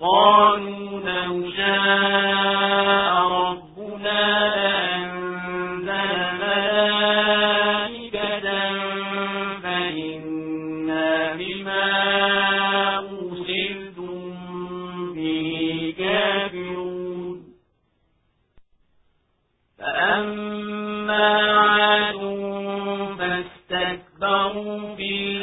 قالوا لو شاء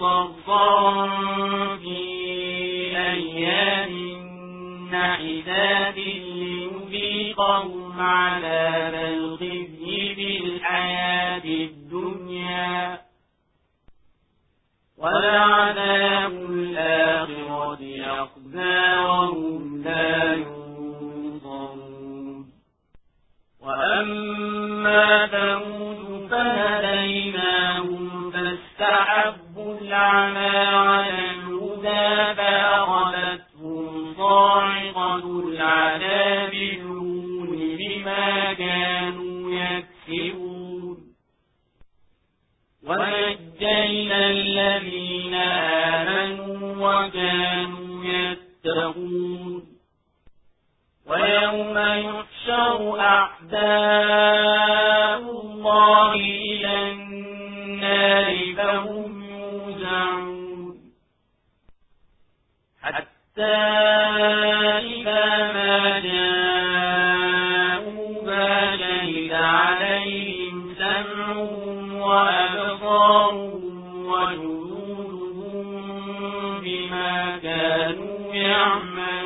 صرصرا في أيام نحداد لنذيقهم عذاب الخزي بالحياة الدنيا. ولعذاب الآخرة أخزى وهم لا ينصرون وأما ثمود العمى على الهدى فأخذتهم صاعقة العذاب الهون بما كانوا يكسبون. ونجينا الذين آمنوا وكانوا يتقون. ويوم يحشر أعداء حتى إذا ما عليهم وأبصارهم وجلودهم بما كانوا يعملون